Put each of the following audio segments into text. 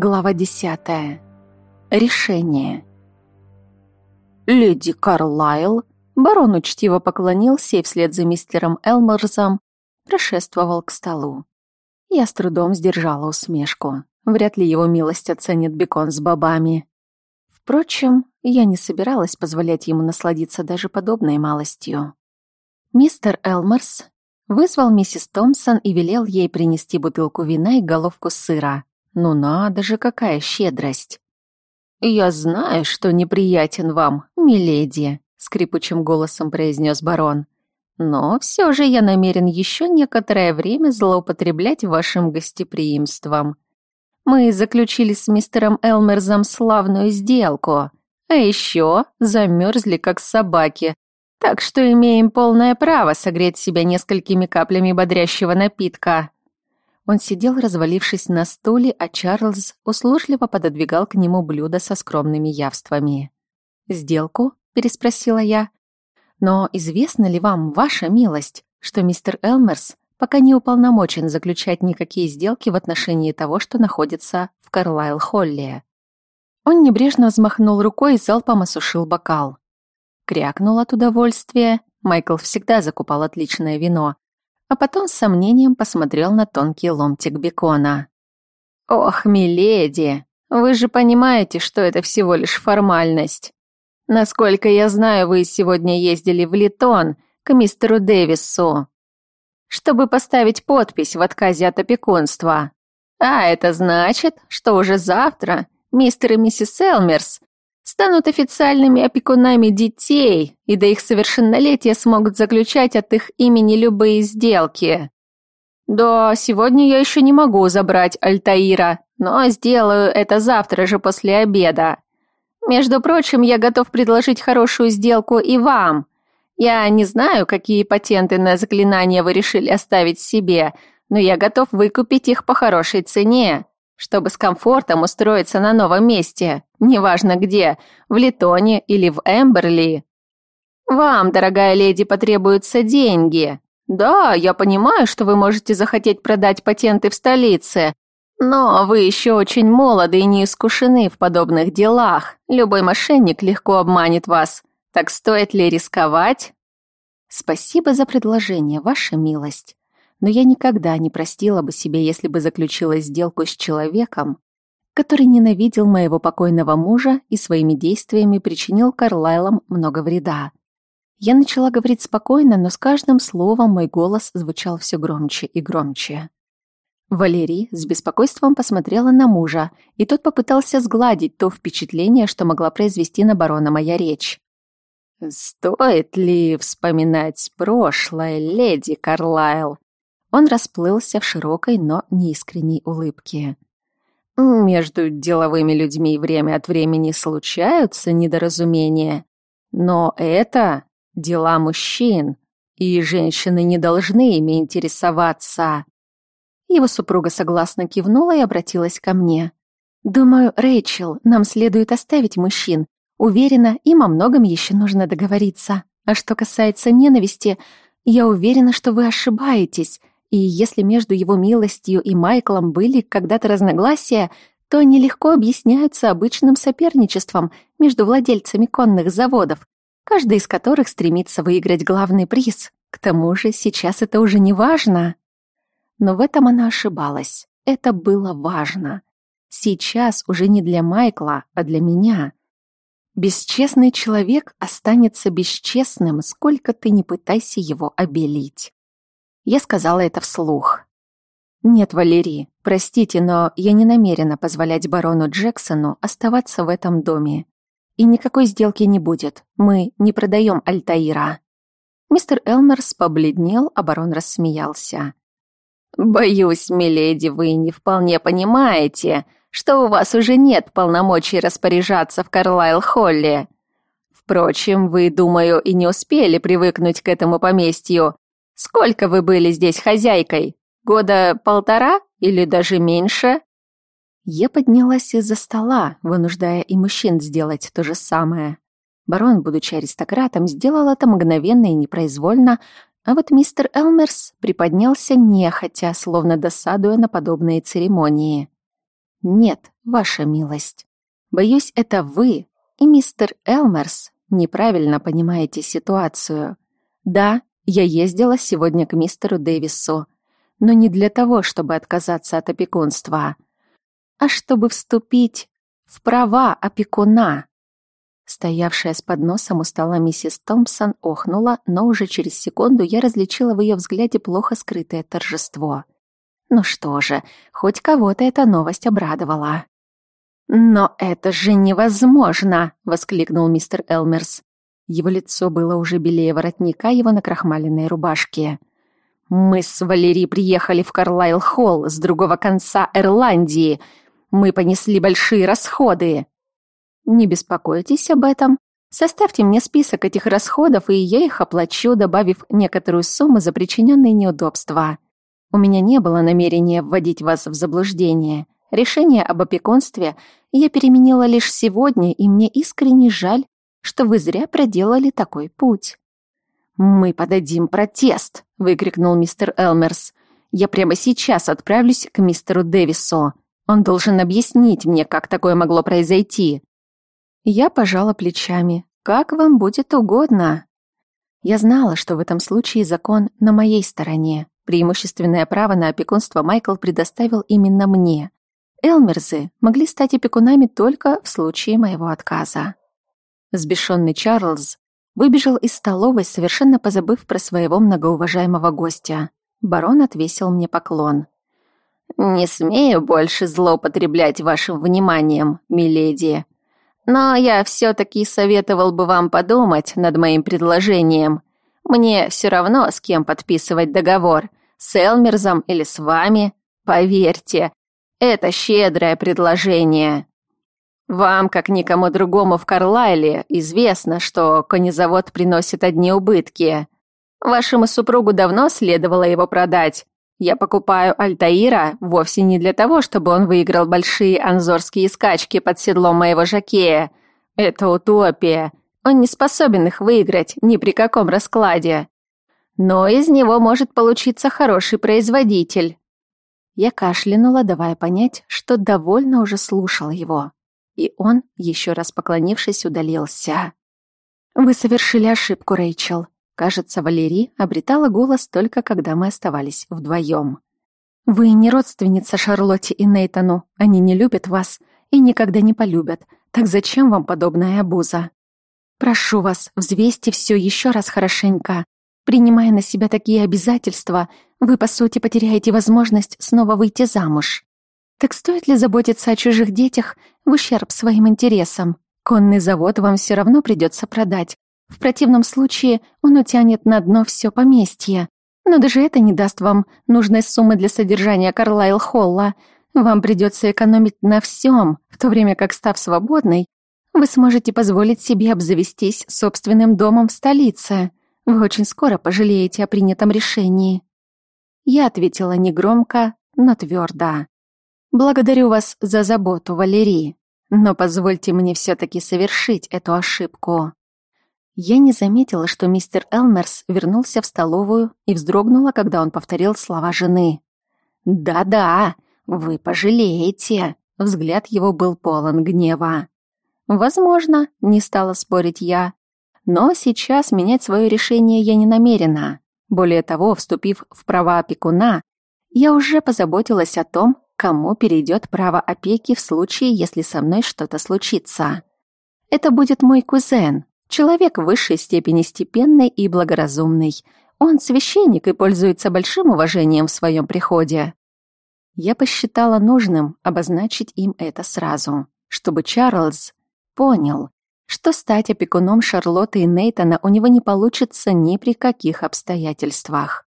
Глава десятая. Решение. Леди Карлайл, барон учтиво поклонился и вслед за мистером Элморзом прошествовал к столу. Я с трудом сдержала усмешку. Вряд ли его милость оценит бекон с бобами. Впрочем, я не собиралась позволять ему насладиться даже подобной малостью. Мистер Элморс вызвал миссис Томпсон и велел ей принести бутылку вина и головку сыра — ну надо же, какая щедрость. «Я знаю, что неприятен вам, миледи», — скрипучим голосом произнес барон. «Но все же я намерен еще некоторое время злоупотреблять вашим гостеприимством. Мы заключили с мистером Элмерзом славную сделку, а еще замерзли, как собаки, так что имеем полное право согреть себя несколькими каплями бодрящего напитка. Он сидел, развалившись на стуле, а Чарльз услужливо пододвигал к нему блюдо со скромными явствами. «Сделку?» — переспросила я. «Но известно ли вам, ваша милость, что мистер Элмерс пока не уполномочен заключать никакие сделки в отношении того, что находится в Карлайл-Холле?» Он небрежно взмахнул рукой и залпом осушил бокал. Крякнул от удовольствия. Майкл всегда закупал отличное вино, а потом с сомнением посмотрел на тонкий ломтик бекона. «Ох, миледи, вы же понимаете, что это всего лишь формальность. Насколько я знаю, вы сегодня ездили в Литон к мистеру Дэвису, чтобы поставить подпись в отказе от опекунства. А это значит, что уже завтра мистер и миссис Элмерс станут официальными опекунами детей и до их совершеннолетия смогут заключать от их имени любые сделки. Да, сегодня я еще не могу забрать Альтаира, но сделаю это завтра же после обеда. Между прочим, я готов предложить хорошую сделку и вам. Я не знаю, какие патенты на заклинания вы решили оставить себе, но я готов выкупить их по хорошей цене чтобы с комфортом устроиться на новом месте, неважно где, в Литоне или в Эмберли. Вам, дорогая леди, потребуются деньги. Да, я понимаю, что вы можете захотеть продать патенты в столице, но вы еще очень молоды и не искушены в подобных делах. Любой мошенник легко обманет вас. Так стоит ли рисковать? Спасибо за предложение, ваша милость но я никогда не простила бы себе, если бы заключила сделку с человеком, который ненавидел моего покойного мужа и своими действиями причинил Карлайлам много вреда. Я начала говорить спокойно, но с каждым словом мой голос звучал все громче и громче. Валерий с беспокойством посмотрела на мужа, и тот попытался сгладить то впечатление, что могла произвести на барона моя речь. «Стоит ли вспоминать прошлое, леди Карлайл?» Он расплылся в широкой, но неискренней улыбке. Между деловыми людьми время от времени случаются недоразумения, но это дела мужчин, и женщины не должны ими интересоваться. Его супруга согласно кивнула и обратилась ко мне. «Думаю, Рэйчел, нам следует оставить мужчин. Уверена, им о многом еще нужно договориться. А что касается ненависти, я уверена, что вы ошибаетесь. И если между его милостью и Майклом были когда-то разногласия, то они легко объясняются обычным соперничеством между владельцами конных заводов, каждый из которых стремится выиграть главный приз. К тому же сейчас это уже не важно. Но в этом она ошибалась. Это было важно. Сейчас уже не для Майкла, а для меня. Бесчестный человек останется бесчестным, сколько ты не пытайся его обелить. Я сказала это вслух. «Нет, Валерий, простите, но я не намерена позволять барону Джексону оставаться в этом доме. И никакой сделки не будет. Мы не продаем Альтаира». Мистер Элмерс побледнел, а барон рассмеялся. «Боюсь, миледи, вы не вполне понимаете, что у вас уже нет полномочий распоряжаться в Карлайл-Холле. Впрочем, вы, думаю, и не успели привыкнуть к этому поместью, Сколько вы были здесь хозяйкой? Года полтора или даже меньше?» Я поднялась из-за стола, вынуждая и мужчин сделать то же самое. Барон, будучи аристократом, сделал это мгновенно и непроизвольно, а вот мистер Элмерс приподнялся нехотя, словно досадуя на подобные церемонии. «Нет, ваша милость. Боюсь, это вы и мистер Элмерс неправильно понимаете ситуацию. Да, я ездила сегодня к мистеру Дэвису, но не для того, чтобы отказаться от опекунства, а чтобы вступить в права опекуна. Стоявшая с подносом у стола миссис Томпсон охнула, но уже через секунду я различила в ее взгляде плохо скрытое торжество. Ну что же, хоть кого-то эта новость обрадовала. «Но это же невозможно!» — воскликнул мистер Элмерс. Его лицо было уже белее воротника его накрахмаленной рубашки. «Мы с Валери приехали в Карлайл-Холл с другого конца Ирландии. Мы понесли большие расходы». «Не беспокойтесь об этом. Составьте мне список этих расходов, и я их оплачу, добавив некоторую сумму за причиненные неудобства. У меня не было намерения вводить вас в заблуждение. Решение об опекунстве я переменила лишь сегодня, и мне искренне жаль, что вы зря проделали такой путь». «Мы подадим протест!» — выкрикнул мистер Элмерс. «Я прямо сейчас отправлюсь к мистеру Дэвису. Он должен объяснить мне, как такое могло произойти». Я пожала плечами. «Как вам будет угодно». Я знала, что в этом случае закон на моей стороне. Преимущественное право на опекунство Майкл предоставил именно мне. Элмерзы могли стать опекунами только в случае моего отказа. Сбешенный Чарльз выбежал из столовой, совершенно позабыв про своего многоуважаемого гостя. Барон отвесил мне поклон. «Не смею больше злоупотреблять вашим вниманием, миледи. Но я все-таки советовал бы вам подумать над моим предложением. Мне все равно, с кем подписывать договор, с Элмерзом или с вами. Поверьте, это щедрое предложение». Вам, как никому другому в Карлайле, известно, что конезавод приносит одни убытки. Вашему супругу давно следовало его продать. Я покупаю Альтаира вовсе не для того, чтобы он выиграл большие анзорские скачки под седлом моего жакея. Это утопия. Он не способен их выиграть ни при каком раскладе. Но из него может получиться хороший производитель. Я кашлянула, давая понять, что довольно уже слушал его и он, еще раз поклонившись, удалился. «Вы совершили ошибку, Рэйчел. Кажется, Валерий обретала голос только когда мы оставались вдвоем. Вы не родственница Шарлотте и Нейтану. Они не любят вас и никогда не полюбят. Так зачем вам подобная обуза? Прошу вас, взвесьте все еще раз хорошенько. Принимая на себя такие обязательства, вы, по сути, потеряете возможность снова выйти замуж. Так стоит ли заботиться о чужих детях в ущерб своим интересам? Конный завод вам все равно придется продать. В противном случае он утянет на дно все поместье. Но даже это не даст вам нужной суммы для содержания Карлайл-Холла. Вам придется экономить на всем, в то время как, став свободной, вы сможете позволить себе обзавестись собственным домом в столице. Вы очень скоро пожалеете о принятом решении. Я ответила негромко, но твердо. Благодарю вас за заботу, Валерий, но позвольте мне все-таки совершить эту ошибку. Я не заметила, что мистер Элмерс вернулся в столовую и вздрогнула, когда он повторил слова жены. «Да-да, вы пожалеете!» Взгляд его был полон гнева. «Возможно», — не стала спорить я. «Но сейчас менять свое решение я не намерена. Более того, вступив в права опекуна, я уже позаботилась о том, кому перейдет право опеки в случае, если со мной что-то случится. Это будет мой кузен, человек высшей степени степенный и благоразумный. Он священник и пользуется большим уважением в своем приходе. Я посчитала нужным обозначить им это сразу, чтобы Чарльз понял, что стать опекуном Шарлотты и Нейтана у него не получится ни при каких обстоятельствах.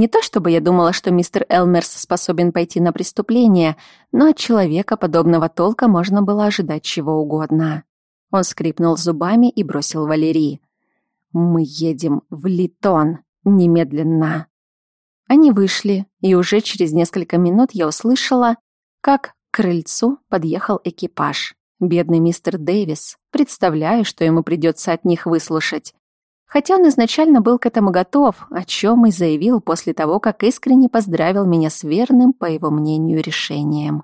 Не то чтобы я думала, что мистер Элмерс способен пойти на преступление, но от человека подобного толка можно было ожидать чего угодно. Он скрипнул зубами и бросил Валерии. «Мы едем в Литон. Немедленно». Они вышли, и уже через несколько минут я услышала, как к крыльцу подъехал экипаж. Бедный мистер Дэвис, представляю, что ему придется от них выслушать. Хотя он изначально был к этому готов, о чем и заявил после того, как искренне поздравил меня с верным, по его мнению, решением.